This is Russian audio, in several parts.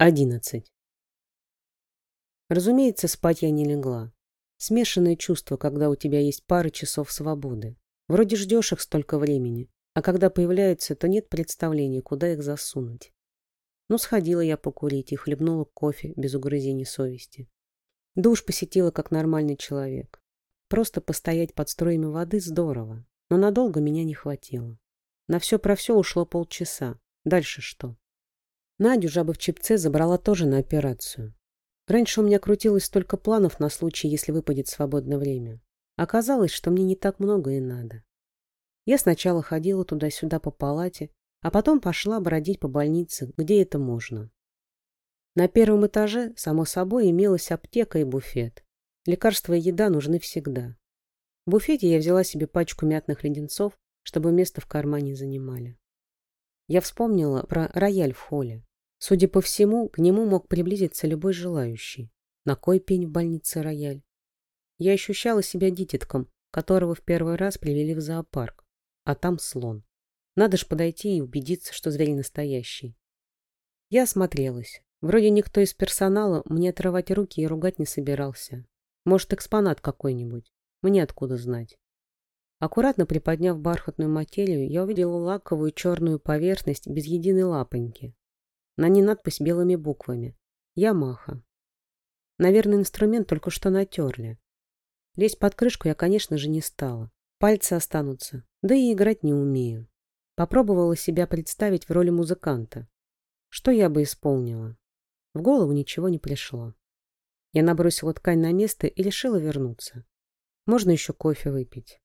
Одиннадцать. Разумеется, спать я не легла. Смешанное чувство, когда у тебя есть пара часов свободы. Вроде ждешь их столько времени, а когда появляются, то нет представления, куда их засунуть. Ну, сходила я покурить и хлебнула кофе без угрызений совести. Душ посетила как нормальный человек. Просто постоять под строями воды здорово, но надолго меня не хватило. На все про все ушло полчаса. Дальше что? Надю жаба в чипце забрала тоже на операцию. Раньше у меня крутилось столько планов на случай, если выпадет свободное время. Оказалось, что мне не так много и надо. Я сначала ходила туда-сюда по палате, а потом пошла бродить по больнице, где это можно. На первом этаже, само собой, имелась аптека и буфет. Лекарства и еда нужны всегда. В буфете я взяла себе пачку мятных леденцов, чтобы место в кармане занимали. Я вспомнила про рояль в холле. Судя по всему, к нему мог приблизиться любой желающий. На кой пень в больнице рояль? Я ощущала себя дитятком, которого в первый раз привели в зоопарк. А там слон. Надо ж подойти и убедиться, что зверь настоящий. Я осмотрелась. Вроде никто из персонала мне отрывать руки и ругать не собирался. Может, экспонат какой-нибудь. Мне откуда знать. Аккуратно приподняв бархатную материю, я увидела лаковую черную поверхность без единой лапоньки. На ней надпись белыми буквами. Ямаха. Наверное, инструмент только что натерли. Лезть под крышку я, конечно же, не стала. Пальцы останутся. Да и играть не умею. Попробовала себя представить в роли музыканта. Что я бы исполнила? В голову ничего не пришло. Я набросила ткань на место и решила вернуться. Можно еще кофе выпить.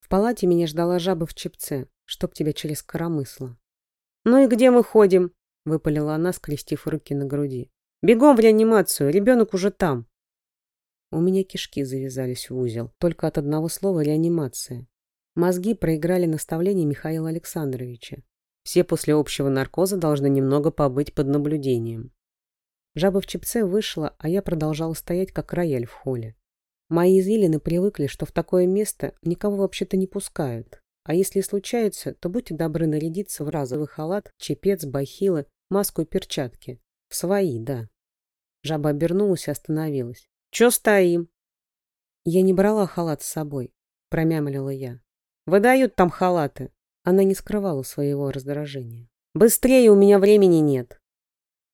В палате меня ждала жаба в чепце, чтоб тебя через коромысло. «Ну и где мы ходим?» — выпалила она, скрестив руки на груди. «Бегом в реанимацию, ребенок уже там!» У меня кишки завязались в узел, только от одного слова «реанимация». Мозги проиграли наставление Михаила Александровича. Все после общего наркоза должны немного побыть под наблюдением. Жаба в чепце вышла, а я продолжала стоять, как рояль в холле. Мои извилины привыкли, что в такое место никого вообще-то не пускают. А если случается, то будьте добры нарядиться в разовый халат, чепец, бахилы, маску и перчатки. В свои, да. Жаба обернулась и остановилась. «Чё стоим?» «Я не брала халат с собой», — промямлила я. «Выдают там халаты». Она не скрывала своего раздражения. «Быстрее, у меня времени нет».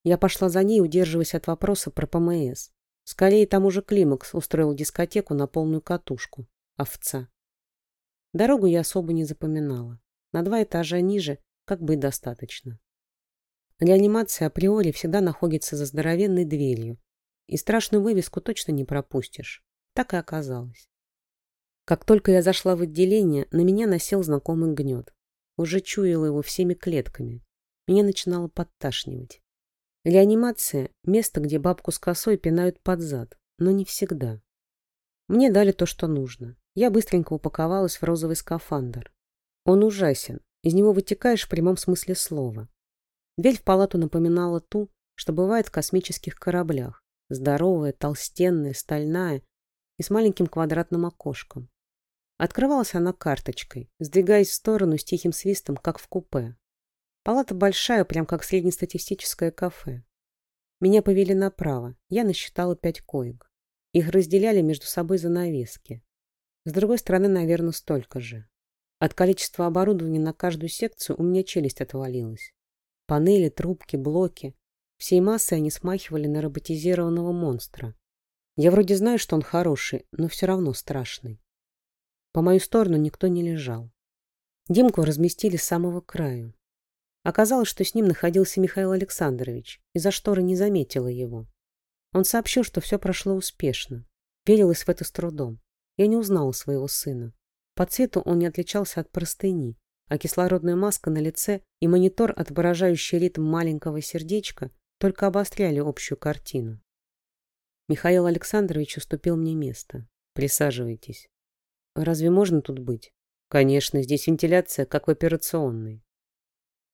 Я пошла за ней, удерживаясь от вопроса про ПМС. Скорее, там уже Климакс устроил дискотеку на полную катушку. Овца. Дорогу я особо не запоминала. На два этажа ниже как бы и достаточно. Реанимация априори всегда находится за здоровенной дверью, и страшную вывеску точно не пропустишь. Так и оказалось. Как только я зашла в отделение, на меня насел знакомый гнет. Уже чуяла его всеми клетками. Меня начинало подташнивать. Реанимация – место, где бабку с косой пинают под зад, но не всегда. Мне дали то, что нужно. Я быстренько упаковалась в розовый скафандр. Он ужасен. Из него вытекаешь в прямом смысле слова. Дверь в палату напоминала ту, что бывает в космических кораблях. Здоровая, толстенная, стальная и с маленьким квадратным окошком. Открывалась она карточкой, сдвигаясь в сторону с тихим свистом, как в купе. Палата большая, прям как среднестатистическое кафе. Меня повели направо. Я насчитала пять коек. Их разделяли между собой занавески. С другой стороны, наверное, столько же. От количества оборудования на каждую секцию у меня челюсть отвалилась. Панели, трубки, блоки. Всей массой они смахивали на роботизированного монстра. Я вроде знаю, что он хороший, но все равно страшный. По мою сторону никто не лежал. Димку разместили с самого краю. Оказалось, что с ним находился Михаил Александрович, и за шторы не заметила его. Он сообщил, что все прошло успешно. Верилась в это с трудом. Я не узнала своего сына. По цвету он не отличался от простыни, а кислородная маска на лице и монитор, отображающий ритм маленького сердечка, только обостряли общую картину. Михаил Александрович уступил мне место. Присаживайтесь. Разве можно тут быть? Конечно, здесь вентиляция, как в операционной.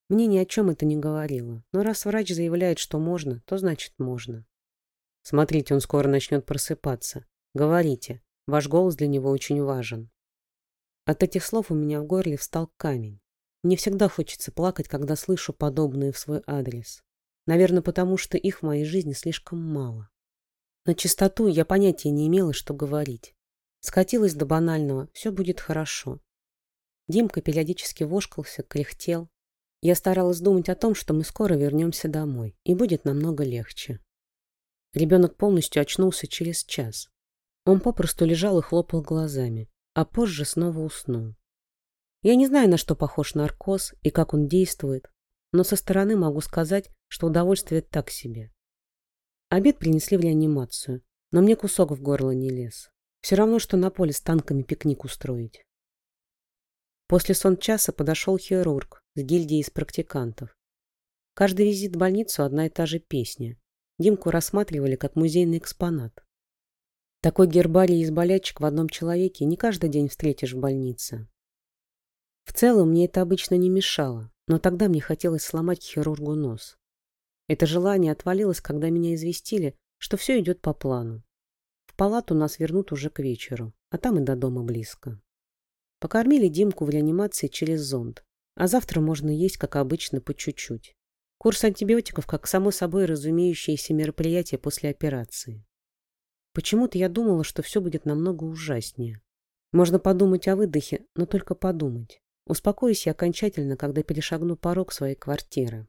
Мне ни о чем это не говорило, но раз врач заявляет, что можно, то значит можно. Смотрите, он скоро начнет просыпаться. Говорите, Ваш голос для него очень важен. От этих слов у меня в горле встал камень. Мне всегда хочется плакать, когда слышу подобные в свой адрес. Наверное, потому что их в моей жизни слишком мало. На чистоту я понятия не имела, что говорить. Скатилась до банального «все будет хорошо». Димка периодически вошкался, кряхтел. Я старалась думать о том, что мы скоро вернемся домой, и будет намного легче. Ребенок полностью очнулся через час. Он попросту лежал и хлопал глазами, а позже снова уснул. Я не знаю, на что похож наркоз и как он действует, но со стороны могу сказать, что удовольствие так себе. Обед принесли в реанимацию, но мне кусок в горло не лез. Все равно, что на поле с танками пикник устроить. После сон часа подошел хирург с гильдией из практикантов. Каждый визит в больницу одна и та же песня. Димку рассматривали как музейный экспонат. Такой гербарий из болячек в одном человеке не каждый день встретишь в больнице. В целом мне это обычно не мешало, но тогда мне хотелось сломать хирургу нос. Это желание отвалилось, когда меня известили, что все идет по плану. В палату нас вернут уже к вечеру, а там и до дома близко. Покормили Димку в реанимации через зонд, а завтра можно есть, как обычно, по чуть-чуть. Курс антибиотиков как само собой разумеющееся мероприятие после операции. Почему-то я думала, что все будет намного ужаснее. Можно подумать о выдохе, но только подумать. Успокоюсь я окончательно, когда перешагну порог своей квартиры.